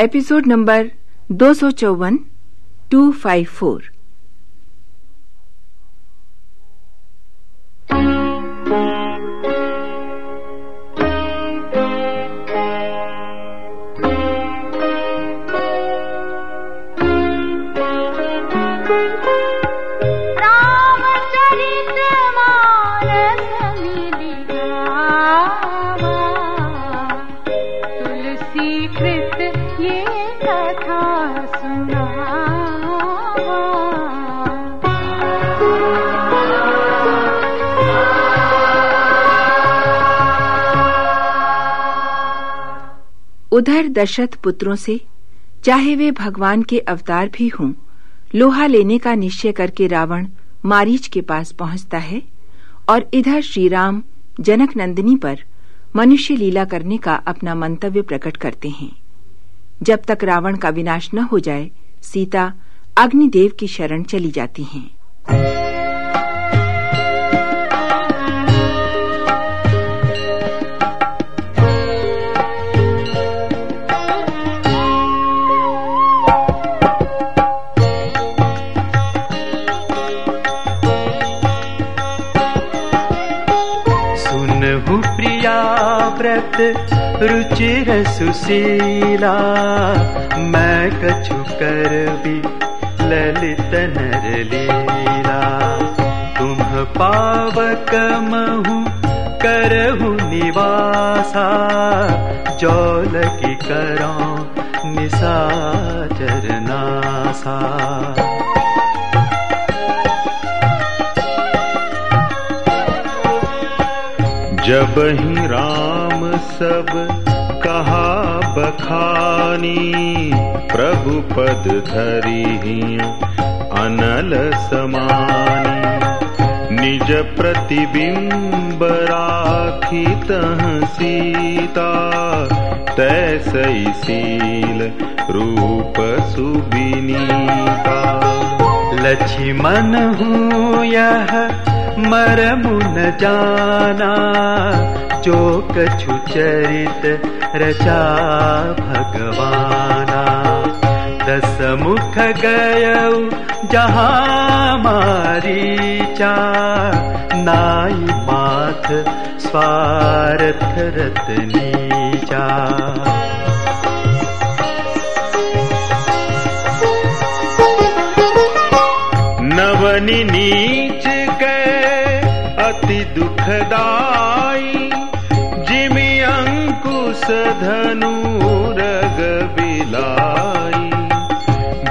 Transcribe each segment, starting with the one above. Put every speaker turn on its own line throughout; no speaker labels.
Episode number दो सौ चौवन टू फाइव फोर उधर दशरथ पुत्रों से, चाहे वे भगवान के अवतार भी हों, लोहा लेने का निश्चय करके रावण मारीच के पास पहुँचता है और इधर श्री राम जनक नंदिनी पर मनुष्य लीला करने का अपना मंतव्य प्रकट करते हैं जब तक रावण का विनाश न हो जाए, सीता अग्निदेव की शरण चली जाती हैं।
व्रत रुचिर सुशीला। मैं कछु कर भी ललित नर लीला। तुम पावक महु करहु निवासा। जौल की करो निशा चरनासा जब ही राम सब कहा बखानी प्रभु पद धरी अनल समानी। निज प्रतिबिंब राखी तह सीता तैसई शील रूप सुबिनीता लक्ष्मण हूँ यह मरमुन जाना। जो कछु चरित रचा भगवाना। दस मुख गय जहाँ मारीचा नाई माथ स्वार्थ रतनीचा नवनी नीच अति दुखदाई, जिमि अंकुश धनु रग बिलाई।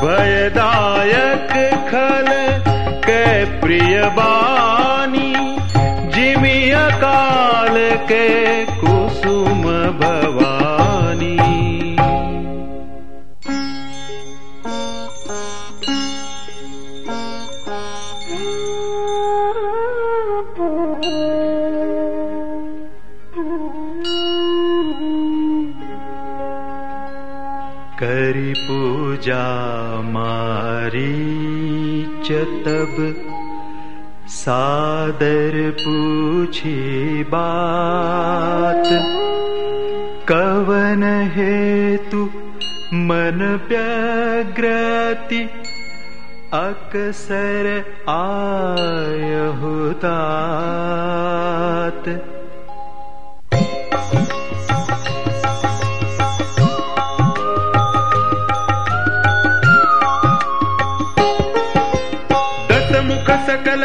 भयदायक खल के प्रिय बानी, जिमि अकाल के कुसुम भवानी पूजा मारी तब सादर पूछी बात। कवन हेतु मन व्यग्रति अक्सर आय होतात सकल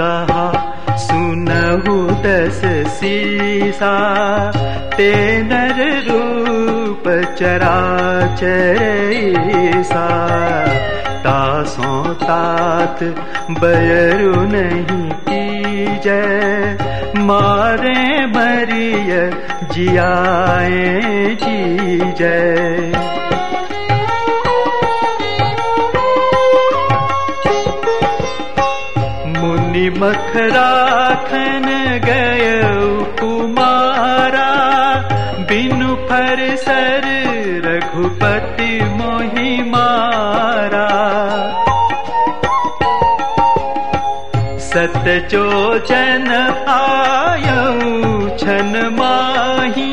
कहा सुनहु दस सीसा ते नर रूप चराचरईसा तासो तात बयरु नहीं की जय मारे मरिय जियाए जी जय मखराखन गय कुमारा बिनु फर सर रघुपति मोहि मारा। सत जन आयऊ छन माही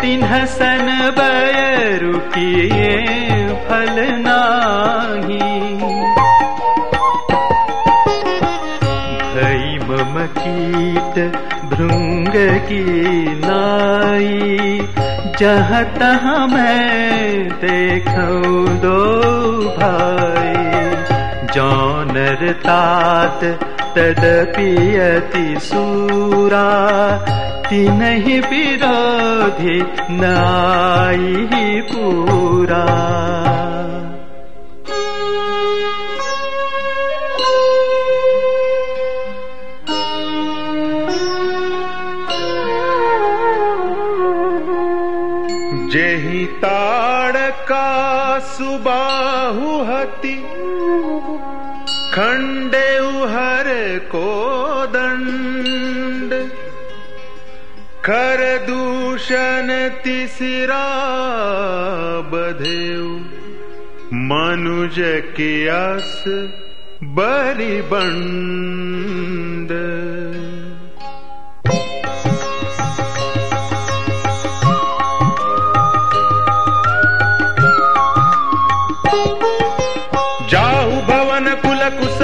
तिन्ह सन बयरु किए फल की नाई। जहाँ तहाँ मैं देखूं दो भाई। जौनर तात तदपि सूरा। तिनहि विरोधि नाई पूरा
जेहि ताड़का सुबाहु हति। खंडे हर को दंड। खर दूषण तिसरा बधेऊ। मनुज के अस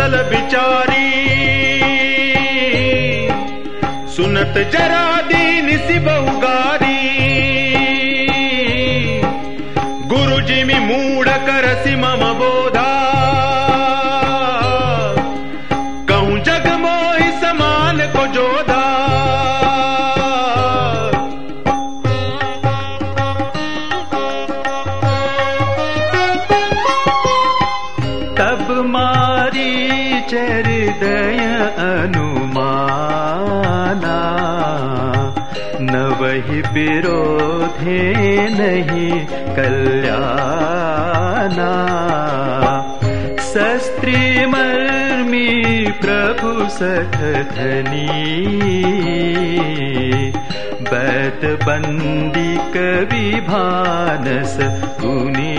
विचारी सुनत जरा दीन सी
विरोधे नहीं कल्याणा। शस्त्री मर्मी प्रभु सठधनी बैत बंदी कवि भानस गुनी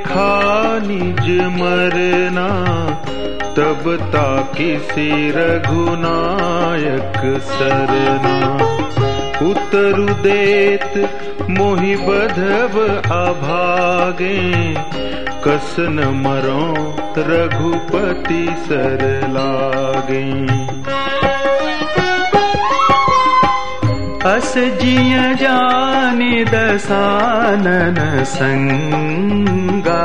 देखा निज मरना, तब ताकि रघुनायक सरना। उतरु देत मोहि बधव अभागे, कसन मरो रघुपति सर लागे।
अस जिय जानि दसानन संगा।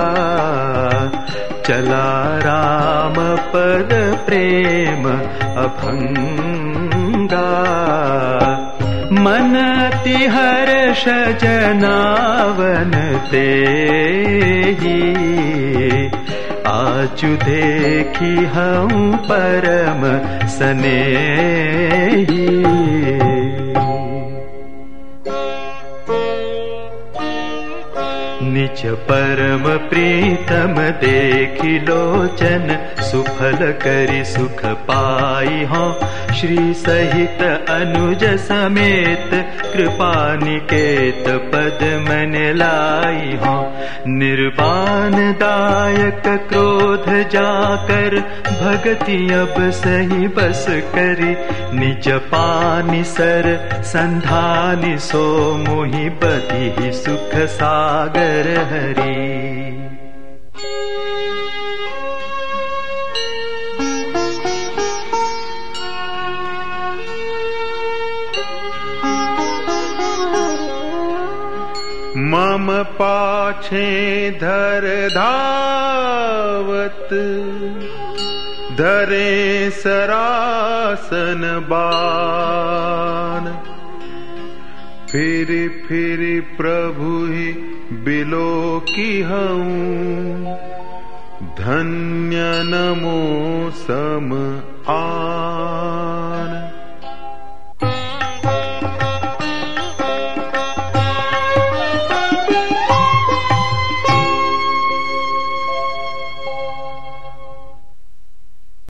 चला राम पद प्रेम अभंगा। मन हर्ष जनावन ते आचु देखी हम परम स्नेही परम प्रीतम देखि लोचन सुफल करि सुख पाई हो। श्री सहित अनुज समेत कृपा निकेत पद मन लाई हो। निर्वाण दायक क्रोध जाकर भगति अब सही बस करी। निज पानि सर संधानि सो मोहि बधि सुख सागर हरी।
मम पाछे धर धावत धरे सरासन बान फिर फिर प्रभु ही बिलो की हूँ धन्य नमो सम आ